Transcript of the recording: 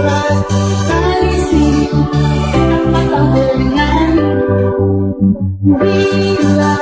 Tradisi atau Bila